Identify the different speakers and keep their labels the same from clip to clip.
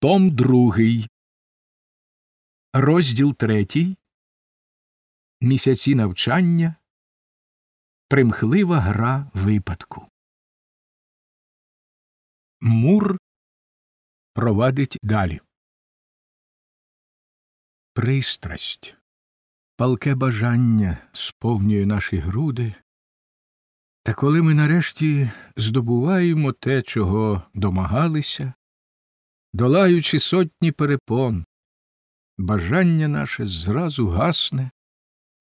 Speaker 1: Том другий. Розділ третій. Місяці навчання. Примхлива гра випадку. Мур провадить далі. Пристрасть, палке бажання сповнює наші груди. Та коли ми нарешті здобуваємо те, чого домагалися, долаючи сотні перепон, бажання наше зразу гасне,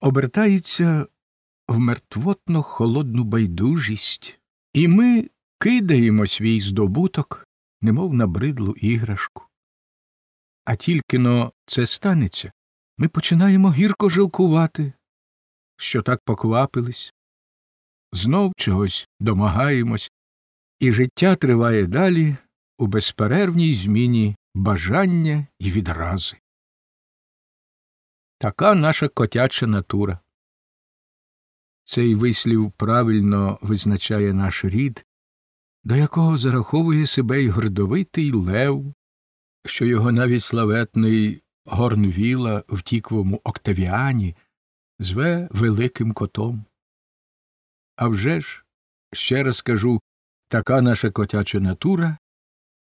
Speaker 1: обертається в мертвотно холодну байдужість, і ми кидаємо свій здобуток, немов набридлу іграшку. А тільки но це станеться, ми починаємо гірко жалкувати, що так поквапились, знов чогось домагаємось, і життя триває далі у безперервній зміні бажання і відрази. Така наша котяча натура. Цей вислів правильно визначає наш рід, до якого зараховує себе й гордовитий лев, що його навіть славетний Горнвіла в тіквому Октавіані зве великим котом. А вже ж, ще раз кажу, така наша котяча натура,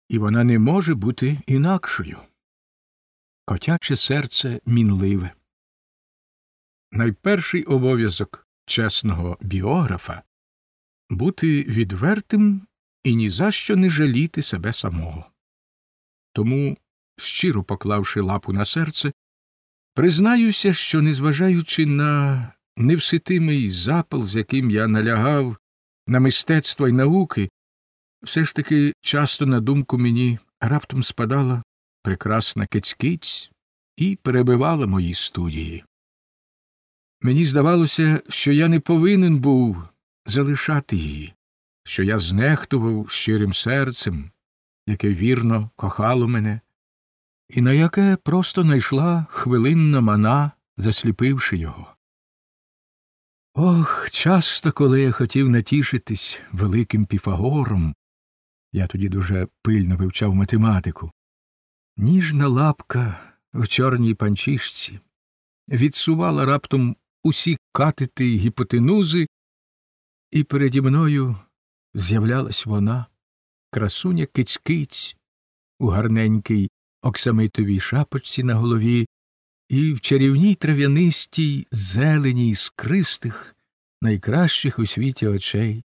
Speaker 1: і вона не може бути інакшою. Котяче серце мінливе. Найперший обов'язок чесного біографа бути відвертим і ні за що не жаліти себе самого. Тому, щиро поклавши лапу на серце, признаюся, що, незважаючи на невситимий запал, з яким я налягав на мистецтво й науки, все ж таки часто на думку мені раптом спадала прекрасна кицькиць і перебивала мої студії. Мені здавалося, що я не повинен був залишати її, що я знехтував щирим серцем, яке вірно кохало мене, і на яке просто найшла хвилинна мана, засліпивши його. Ох, часто, коли я хотів натішитись великим піфагором, я тоді дуже пильно вивчав математику, ніжна лапка в чорній панчішці відсувала раптом усі катети й гіпотенузи, і переді мною з'являлась вона, красуня кицькиць у гарненькій оксамитовій шапочці на голові і в чарівній трав'янистій зелені іскристих, найкращих у світі очей.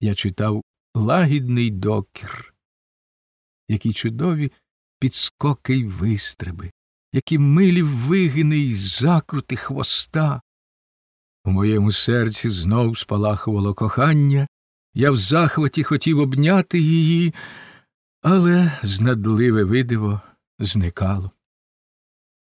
Speaker 1: Я читав лагідний докір, які чудові підскоки й вистреби, які милі вигини й закрути хвоста. У моєму серці знов спалахувало кохання, я в захваті хотів обняти її, але знадливе видиво зникало.